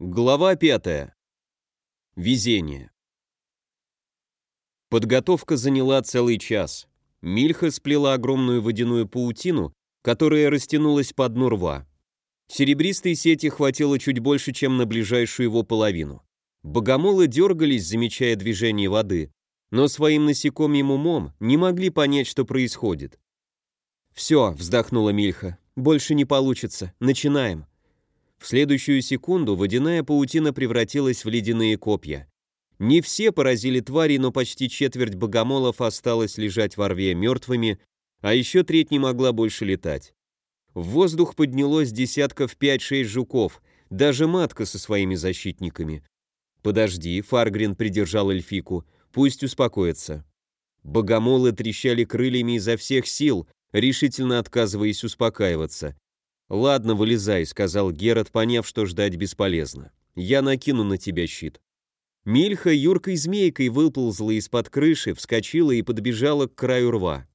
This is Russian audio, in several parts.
Глава 5. Везение. Подготовка заняла целый час. Мильха сплела огромную водяную паутину, которая растянулась по дну рва. Серебристой сети хватило чуть больше, чем на ближайшую его половину. Богомолы дергались, замечая движение воды, но своим насекомым умом не могли понять, что происходит. «Все», — вздохнула Мильха, — «больше не получится. Начинаем». В следующую секунду водяная паутина превратилась в ледяные копья. Не все поразили твари, но почти четверть богомолов осталось лежать во рве мертвыми, а еще треть не могла больше летать. В воздух поднялось десятков пять-шесть жуков, даже матка со своими защитниками. «Подожди», — Фаргрин придержал эльфику, — «пусть успокоится». Богомолы трещали крыльями изо всех сил, решительно отказываясь успокаиваться. «Ладно, вылезай», — сказал Герат, поняв, что ждать бесполезно. «Я накину на тебя щит». Мильха юркой-змейкой выползла из-под крыши, вскочила и подбежала к краю рва.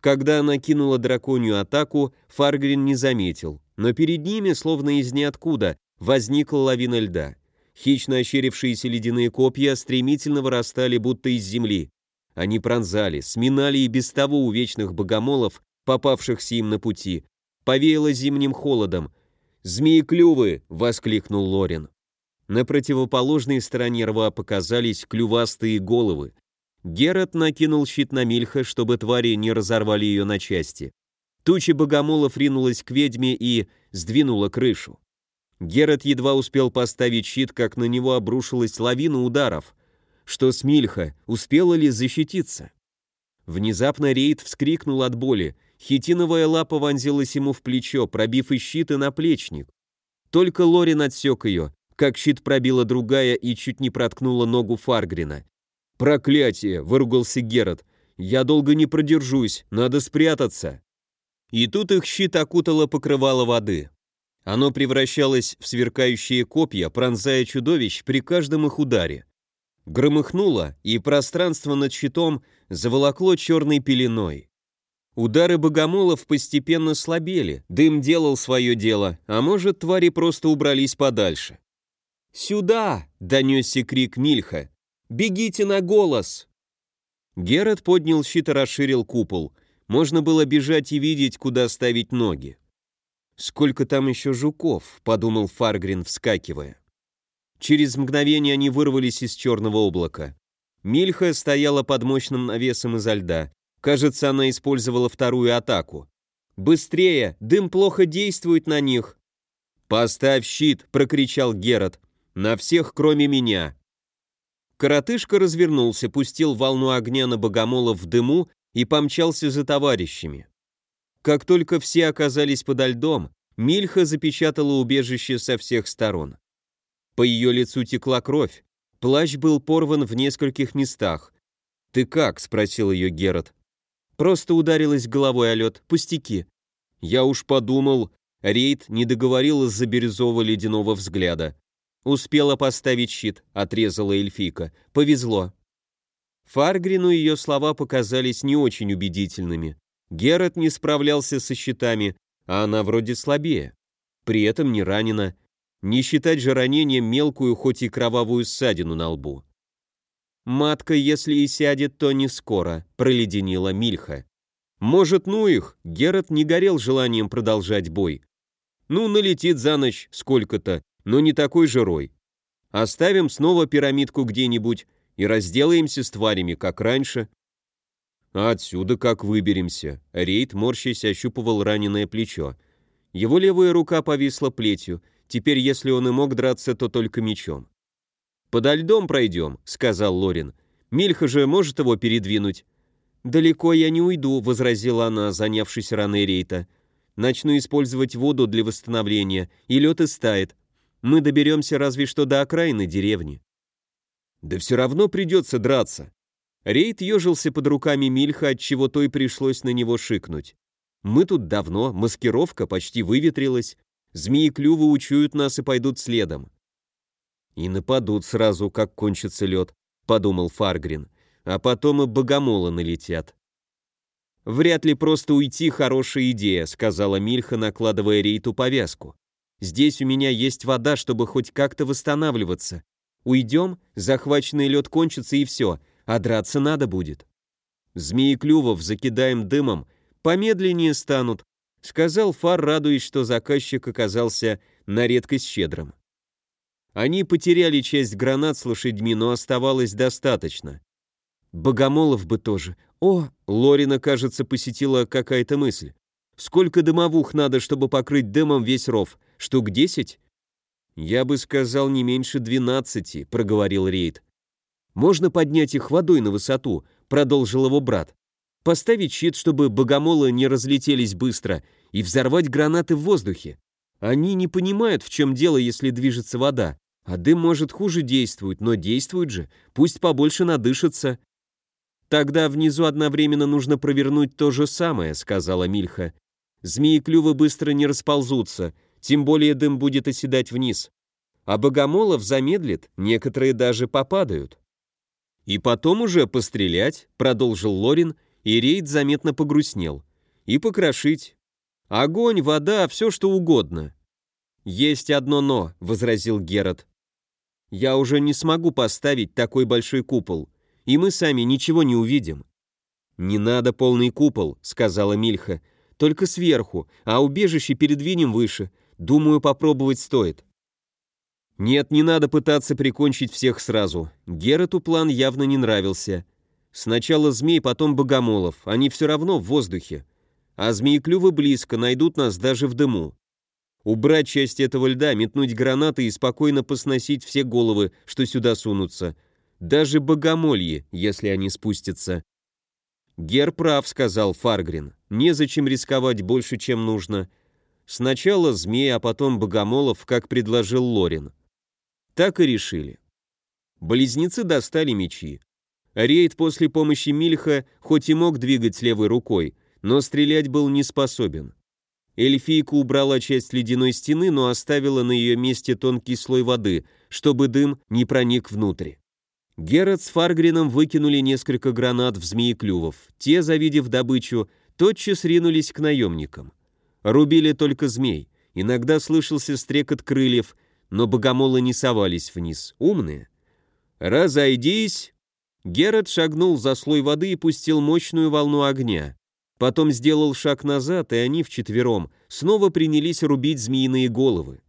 Когда она кинула драконью атаку, Фаргрин не заметил, но перед ними, словно из ниоткуда, возникла лавина льда. Хищно ощерившиеся ледяные копья стремительно вырастали, будто из земли. Они пронзали, сминали и без того увечных богомолов, попавшихся им на пути, повеяло зимним холодом. «Змеи-клювы!» — воскликнул Лорин. На противоположной стороне рва показались клювастые головы. Герат накинул щит на Мильха, чтобы твари не разорвали ее на части. Туча богомолов ринулась к ведьме и сдвинула крышу. Герат едва успел поставить щит, как на него обрушилась лавина ударов. Что с Мильха? Успела ли защититься? Внезапно Рейд вскрикнул от боли. Хитиновая лапа вонзилась ему в плечо, пробив и щит, и наплечник. Только Лорин отсек ее, как щит пробила другая и чуть не проткнула ногу Фаргрина. «Проклятие!» — выругался Герат. «Я долго не продержусь, надо спрятаться!» И тут их щит окутало покрывало воды. Оно превращалось в сверкающие копья, пронзая чудовищ при каждом их ударе. Громыхнуло, и пространство над щитом заволокло черной пеленой. Удары богомолов постепенно слабели, дым делал свое дело, а может, твари просто убрались подальше. «Сюда!» — донесся крик Мильха. «Бегите на голос!» Герат поднял щит и расширил купол. Можно было бежать и видеть, куда ставить ноги. «Сколько там еще жуков?» — подумал Фаргрин, вскакивая. Через мгновение они вырвались из черного облака. Мильха стояла под мощным навесом изо льда. Кажется, она использовала вторую атаку. «Быстрее! Дым плохо действует на них!» «Поставь щит!» — прокричал Герат. «На всех, кроме меня!» Коротышка развернулся, пустил волну огня на богомолов в дыму и помчался за товарищами. Как только все оказались подо льдом, Мильха запечатала убежище со всех сторон. По ее лицу текла кровь, плащ был порван в нескольких местах. «Ты как?» — спросил ее Герат. Просто ударилась головой о лед. Пустяки. Я уж подумал. Рейд не договорил из-за бирюзово-ледяного взгляда. Успела поставить щит, отрезала эльфийка. Повезло. Фаргрину ее слова показались не очень убедительными. Герат не справлялся со щитами, а она вроде слабее. При этом не ранена. Не считать же ранением мелкую, хоть и кровавую ссадину на лбу. «Матка, если и сядет, то не скоро», — проледенила Мильха. «Может, ну их?» — Герат не горел желанием продолжать бой. «Ну, налетит за ночь сколько-то, но не такой же рой. Оставим снова пирамидку где-нибудь и разделаемся с тварями, как раньше». «А отсюда как выберемся?» Рейд, морщась, ощупывал раненое плечо. Его левая рука повисла плетью. Теперь, если он и мог драться, то только мечом. «Подо льдом пройдем», — сказал Лорин. «Мильха же может его передвинуть». «Далеко я не уйду», — возразила она, занявшись раной рейта. «Начну использовать воду для восстановления, и лед истает. Мы доберемся разве что до окраины деревни». «Да все равно придется драться». Рейд ежился под руками Мильха, отчего той пришлось на него шикнуть. «Мы тут давно, маскировка почти выветрилась. Змеи-клювы учуют нас и пойдут следом. «И нападут сразу, как кончится лед», — подумал Фаргрин. «А потом и богомолы налетят». «Вряд ли просто уйти хорошая идея», — сказала Мильха, накладывая Рейту повязку. Здесь у меня есть вода, чтобы хоть как-то восстанавливаться. Уйдем, захваченный лед кончится и все, а драться надо будет. Змеи клювов закидаем дымом, помедленнее станут, сказал Фар, радуясь, что заказчик оказался на редкость щедрым. Они потеряли часть гранат с лошадьми, но оставалось достаточно. Богомолов бы тоже. О, Лорина, кажется, посетила какая-то мысль. Сколько дымовух надо, чтобы покрыть дымом весь ров? Штук десять? Я бы сказал, не меньше двенадцати, проговорил Рейд. Можно поднять их водой на высоту, продолжил его брат. Поставить щит, чтобы богомолы не разлетелись быстро, и взорвать гранаты в воздухе. Они не понимают, в чем дело, если движется вода. А дым, может, хуже действует, но действует же. Пусть побольше надышится. Тогда внизу одновременно нужно провернуть то же самое, сказала Мильха. Змеи-клювы быстро не расползутся, тем более дым будет оседать вниз. А богомолов замедлит, некоторые даже попадают. И потом уже пострелять, продолжил Лорин, и рейд заметно погрустнел. И покрошить. Огонь, вода, все что угодно. Есть одно «но», — возразил Герат. Я уже не смогу поставить такой большой купол, и мы сами ничего не увидим. Не надо полный купол, сказала Мильха, только сверху, а убежище передвинем выше. Думаю, попробовать стоит. Нет, не надо пытаться прикончить всех сразу. Герату план явно не нравился. Сначала змей, потом богомолов, они все равно в воздухе. А змеи-клювы близко, найдут нас даже в дыму. Убрать часть этого льда, метнуть гранаты и спокойно посносить все головы, что сюда сунутся. Даже богомольи, если они спустятся. «Гер прав», — сказал Фаргрин. «Незачем рисковать больше, чем нужно. Сначала змей, а потом богомолов, как предложил Лорин». Так и решили. Близнецы достали мечи. Рейд после помощи Мильха хоть и мог двигать левой рукой, но стрелять был не способен. Эльфийка убрала часть ледяной стены, но оставила на ее месте тонкий слой воды, чтобы дым не проник внутрь. Герат с Фаргрином выкинули несколько гранат в змееклювов. Те, завидев добычу, тотчас ринулись к наемникам. Рубили только змей. Иногда слышался стрекот крыльев, но богомолы не совались вниз. Умные. «Разойдись!» Герат шагнул за слой воды и пустил мощную волну огня. Потом сделал шаг назад, и они вчетвером снова принялись рубить змеиные головы.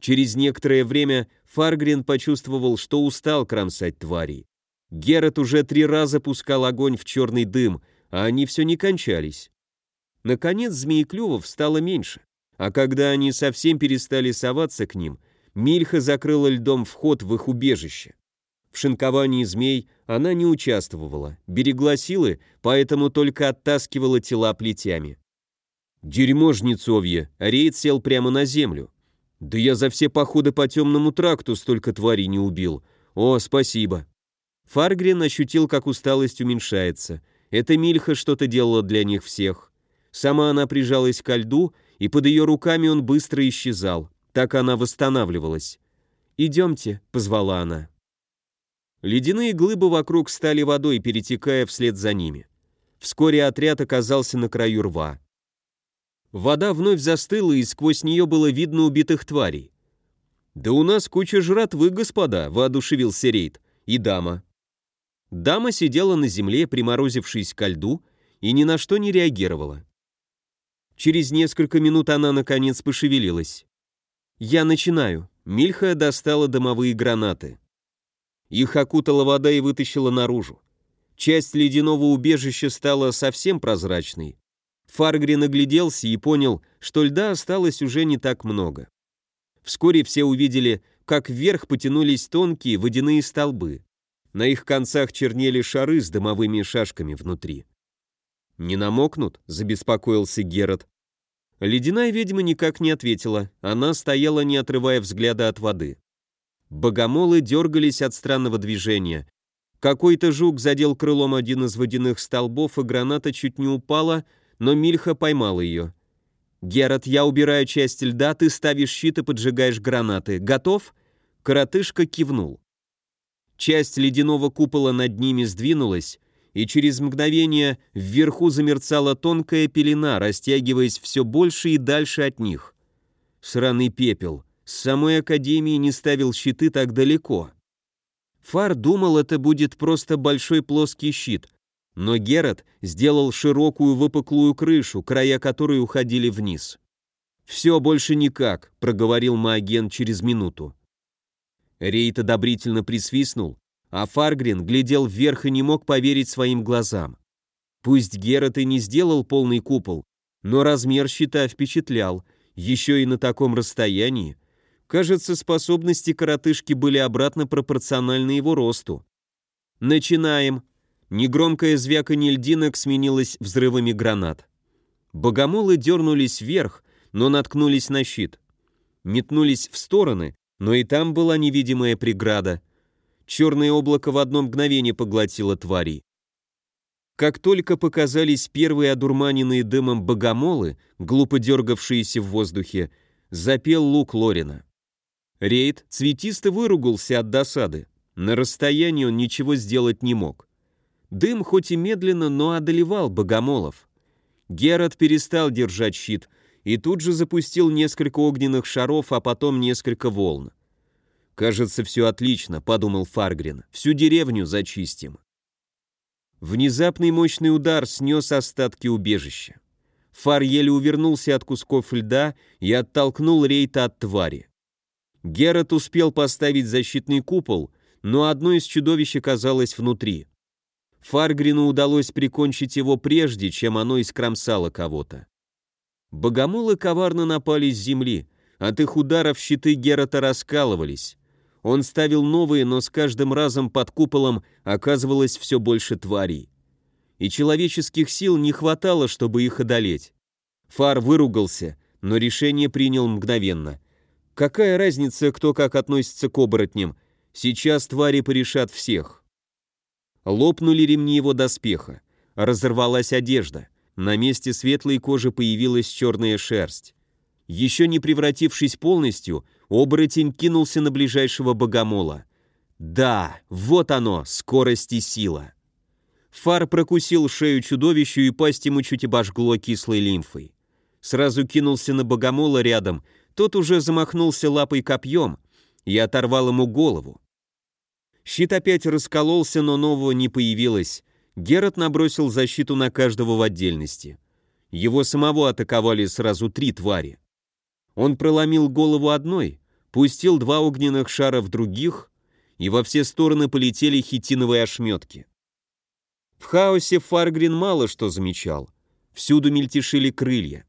Через некоторое время Фаргрин почувствовал, что устал кромсать тварей. Герат уже три раза пускал огонь в черный дым, а они все не кончались. Наконец змееклювов стало меньше, а когда они совсем перестали соваться к ним, Мильха закрыла льдом вход в их убежище. В шинковании змей она не участвовала, берегла силы, поэтому только оттаскивала тела плетями. Дерьмо жнецовье, рейд сел прямо на землю. Да я за все походы по темному тракту столько тварей не убил. О, спасибо. Фаргрен ощутил, как усталость уменьшается. Эта Мильха что-то делала для них всех. Сама она прижалась ко льду, и под ее руками он быстро исчезал. Так она восстанавливалась. «Идемте», — позвала она. Ледяные глыбы вокруг стали водой, перетекая вслед за ними. Вскоре отряд оказался на краю рва. Вода вновь застыла, и сквозь нее было видно убитых тварей. «Да у нас куча жратвы, господа», — воодушевился Рейд. «И дама». Дама сидела на земле, приморозившись ко льду, и ни на что не реагировала. Через несколько минут она, наконец, пошевелилась. «Я начинаю». Мильха достала дымовые гранаты. Их окутала вода и вытащила наружу. Часть ледяного убежища стала совсем прозрачной. Фаргри нагляделся и понял, что льда осталось уже не так много. Вскоре все увидели, как вверх потянулись тонкие водяные столбы. На их концах чернели шары с дымовыми шашками внутри. «Не намокнут?» — забеспокоился Герат. Ледяная ведьма никак не ответила, она стояла, не отрывая взгляда от воды. Богомолы дергались от странного движения. Какой-то жук задел крылом один из водяных столбов, и граната чуть не упала, но Мильха поймал ее. «Герат, я убираю часть льда, ты ставишь щит и поджигаешь гранаты. Готов?» Коротышка кивнул. Часть ледяного купола над ними сдвинулась, и через мгновение вверху замерцала тонкая пелена, растягиваясь все больше и дальше от них. Сраный пепел. С самой Академии не ставил щиты так далеко. Фар думал, это будет просто большой плоский щит, но Герат сделал широкую выпуклую крышу, края которой уходили вниз. «Все больше никак», — проговорил Маоген через минуту. Рейд одобрительно присвистнул, а Фаргрин глядел вверх и не мог поверить своим глазам. Пусть Герат и не сделал полный купол, но размер щита впечатлял, еще и на таком расстоянии. Кажется, способности коротышки были обратно пропорциональны его росту. «Начинаем!» Негромкое звяканье льдинок сменилось взрывами гранат. Богомолы дернулись вверх, но наткнулись на щит. Метнулись в стороны, но и там была невидимая преграда. Черное облако в одно мгновение поглотило тварей. Как только показались первые одурманенные дымом богомолы, глупо дергавшиеся в воздухе, запел лук Лорина. Рейд цветисто выругался от досады. На расстоянии он ничего сделать не мог. Дым хоть и медленно, но одолевал богомолов. Герат перестал держать щит и тут же запустил несколько огненных шаров, а потом несколько волн. «Кажется, все отлично», — подумал Фаргрин. «Всю деревню зачистим». Внезапный мощный удар снес остатки убежища. Фар еле увернулся от кусков льда и оттолкнул рейта от твари. Герат успел поставить защитный купол, но одно из чудовищ оказалось внутри. Фаргрину удалось прикончить его прежде, чем оно искромсало кого-то. Богомолы коварно напали с земли, от их ударов щиты Герата раскалывались. Он ставил новые, но с каждым разом под куполом оказывалось все больше тварей. И человеческих сил не хватало, чтобы их одолеть. Фар выругался, но решение принял мгновенно. Какая разница, кто как относится к оборотням? Сейчас твари порешат всех. Лопнули ремни его доспеха. Разорвалась одежда. На месте светлой кожи появилась черная шерсть. Еще не превратившись полностью, оборотень кинулся на ближайшего богомола. Да, вот оно, скорость и сила. Фар прокусил шею чудовищу и пасть ему чуть обожгло кислой лимфой. Сразу кинулся на богомола рядом, тот уже замахнулся лапой копьем и оторвал ему голову. Щит опять раскололся, но нового не появилось. Герат набросил защиту на каждого в отдельности. Его самого атаковали сразу три твари. Он проломил голову одной, пустил два огненных шара в других, и во все стороны полетели хитиновые ошметки. В хаосе Фаргрин мало что замечал. Всюду мельтешили крылья.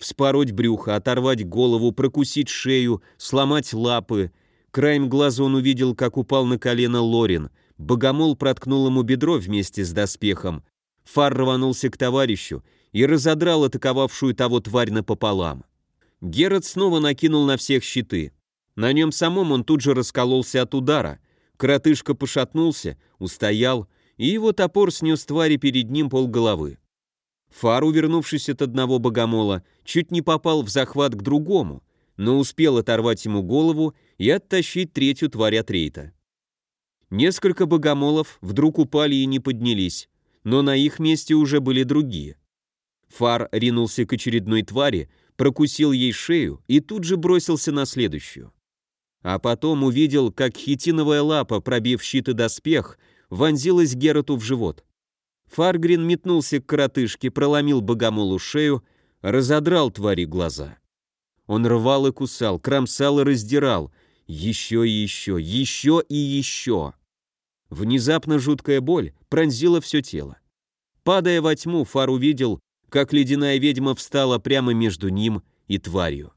Вспороть брюхо, оторвать голову, прокусить шею, сломать лапы, Краем глаза он увидел, как упал на колено Лорин. Богомол проткнул ему бедро вместе с доспехом. Фар рванулся к товарищу и разодрал атаковавшую того тварь напополам. Герат снова накинул на всех щиты. На нем самом он тут же раскололся от удара. Коротышка пошатнулся, устоял, и его топор снес твари перед ним полголовы. Фар, увернувшись от одного богомола, чуть не попал в захват к другому, но успел оторвать ему голову и оттащить третью тварь от рейта. Несколько богомолов вдруг упали и не поднялись, но на их месте уже были другие. Фар ринулся к очередной твари, прокусил ей шею и тут же бросился на следующую. А потом увидел, как хитиновая лапа, пробив щит и доспех, вонзилась Герату в живот. Фаргрин метнулся к коротышке, проломил богомолу шею, разодрал твари глаза. Он рвал и кусал, кромсал и раздирал. Еще и еще, еще и еще. Внезапно жуткая боль пронзила все тело. Падая во тьму, Фар увидел, как ледяная ведьма встала прямо между ним и тварью.